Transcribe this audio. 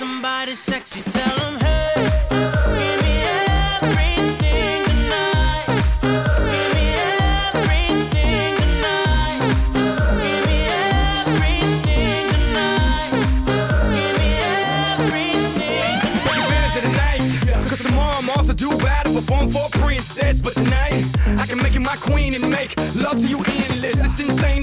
Somebody sexy, tell them hey. Give me everything tonight. Give me everything tonight. Give me everything tonight. Give me everything Take advantage of the night. Cause tomorrow I'm off to Dubai to perform for a princess. But tonight, I can make you my queen and make love to you endless. It's insane